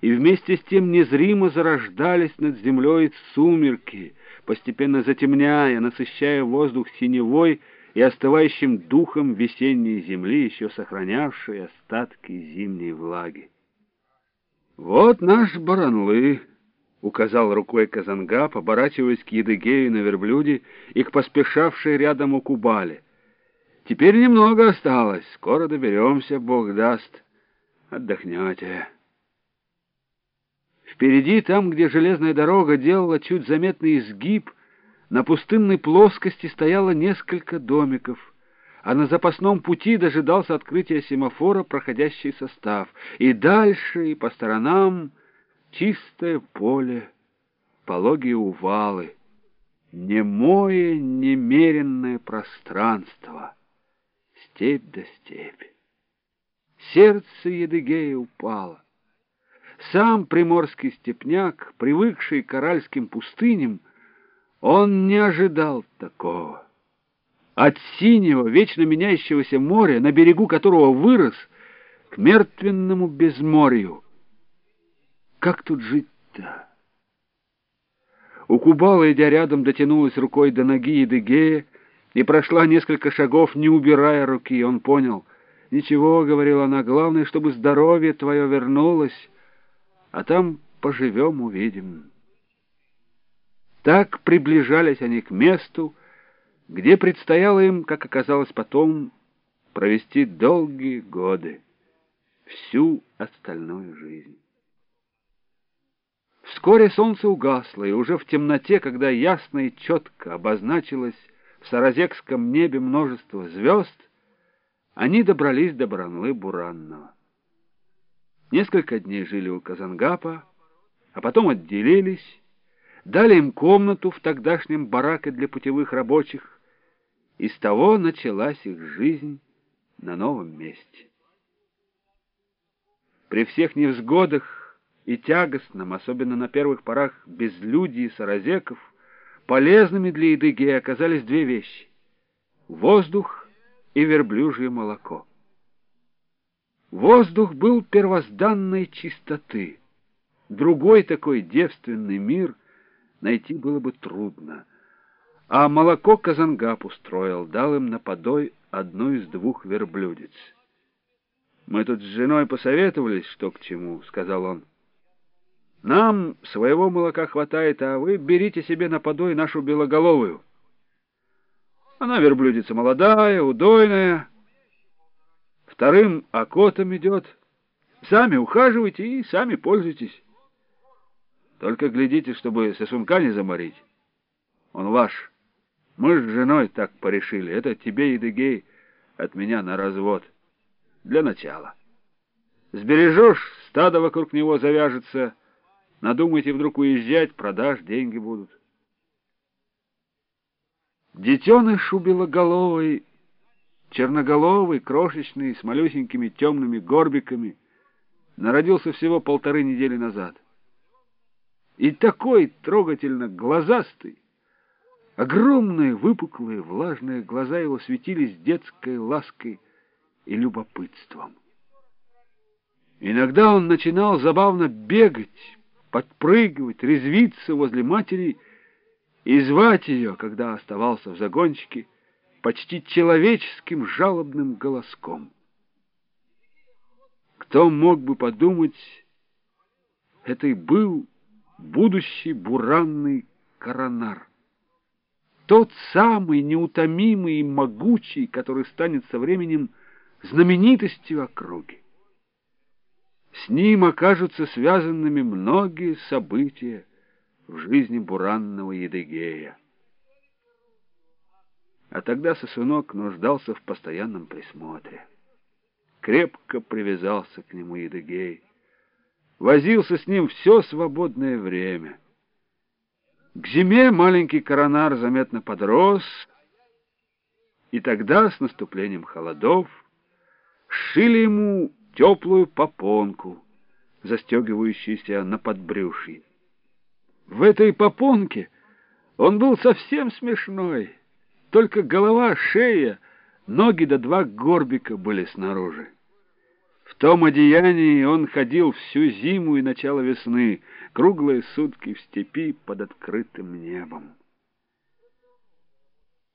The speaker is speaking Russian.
и вместе с тем незримо зарождались над землей сумерки, постепенно затемняя, насыщая воздух синевой и остывающим духом весенней земли, еще сохранявшей остатки зимней влаги. «Вот наш Баранлы», — указал рукой Казангап, оборачиваясь к Едыгею на верблюде и к поспешавшей рядом у Кубали. «Теперь немного осталось, скоро доберемся, Бог даст. Отдохнете». Впереди, там, где железная дорога делала чуть заметный изгиб, на пустынной плоскости стояло несколько домиков, а на запасном пути дожидался открытия семафора проходящий состав. И дальше, и по сторонам чистое поле, пологие увалы, немое немеренное пространство, степь да степь. Сердце Едыгея упало. Сам приморский степняк, привыкший к аральским пустыням, он не ожидал такого. От синего, вечно меняющегося моря, на берегу которого вырос, к мертвенному безморью. Как тут жить-то? У Кубала, идя рядом, дотянулась рукой до ноги Едыгея и прошла несколько шагов, не убирая руки. Он понял. «Ничего», — говорила она, — «главное, чтобы здоровье твое вернулось» а там поживем, увидим. Так приближались они к месту, где предстояло им, как оказалось потом, провести долгие годы, всю остальную жизнь. Вскоре солнце угасло, и уже в темноте, когда ясно и четко обозначилось в Саразекском небе множество звезд, они добрались до Бранлы-Буранного. Несколько дней жили у Казангапа, а потом отделились, дали им комнату в тогдашнем бараке для путевых рабочих, и с того началась их жизнь на новом месте. При всех невзгодах и тягостном, особенно на первых порах безлюдии саразеков, полезными для Едыгея оказались две вещи — воздух и верблюжье молоко. Воздух был первозданной чистоты. Другой такой девственный мир найти было бы трудно. А молоко Казангап устроил, дал им на подой одну из двух верблюдец. «Мы тут с женой посоветовались, что к чему», — сказал он. «Нам своего молока хватает, а вы берите себе на подой нашу белоголовую. Она верблюдица молодая, удойная» вторым окотом идет. Сами ухаживайте и сами пользуйтесь. Только глядите, чтобы сосунка не заморить. Он ваш. Мы с женой так порешили. Это тебе, Едыгей, от меня на развод. Для начала. Сбережешь, стадо вокруг него завяжется. Надумайте вдруг уезжать, продашь, деньги будут. Детеныш у белоголовой черноголовый, крошечный, с малюсенькими темными горбиками, народился всего полторы недели назад. И такой трогательно глазастый, огромные, выпуклые, влажные глаза его светились детской лаской и любопытством. Иногда он начинал забавно бегать, подпрыгивать, резвиться возле матери и звать ее, когда оставался в загончике, почти человеческим жалобным голоском. Кто мог бы подумать, это и был будущий буранный коронар. Тот самый неутомимый и могучий, который станет со временем знаменитостью округи. С ним окажутся связанными многие события в жизни буранного Едыгея. А тогда сосунок нуждался в постоянном присмотре. Крепко привязался к нему Едыгей. Возился с ним все свободное время. К зиме маленький коронар заметно подрос, и тогда, с наступлением холодов, сшили ему теплую попонку, застегивающуюся на подбрюшье. В этой попонке он был совсем смешной, только голова, шея, ноги да два горбика были снаружи. В том одеянии он ходил всю зиму и начало весны, круглые сутки в степи под открытым небом.